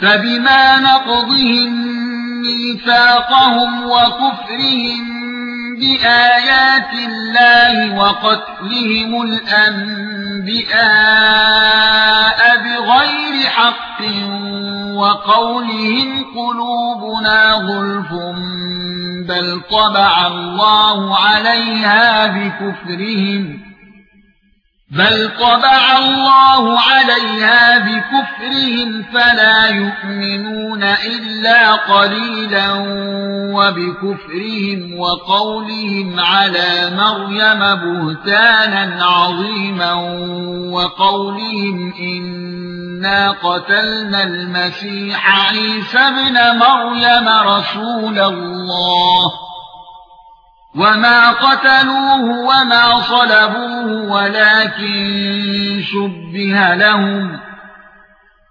فبما نقضهم ميثاقهم وكفرهم بآيات الله وقتلهم الأنبياء بغير حق وقولهم قلوبنا غلف بل طبع الله عليها بكفرهم بل طبع الله عليها بكفرهم فلا يؤمنون إلا قليلا وبكفرهم وقولهم على مريم بهتانا عظيما وقولهم إنا قتلنا المسيح عيسى ابن مريم رسول الله وما قتلوه وما صلبوه ولكن شبه لهم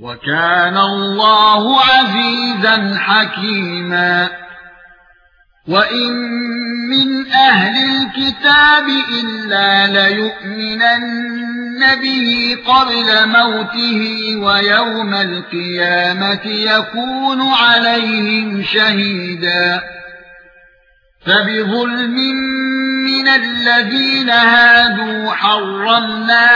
وكان الله عزيزا حكيما. وإن من أهل الكتاب إلا ليؤمنن به قبل موته ويوم القيامة يكون عليهم شهيدا. فبظلم من الذين هادوا حرمنا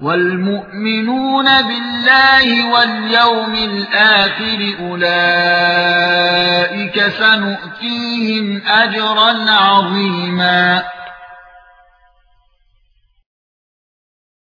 والمؤمنون بالله واليوم الآخر أولئك سنؤتيهم أجرا عظيما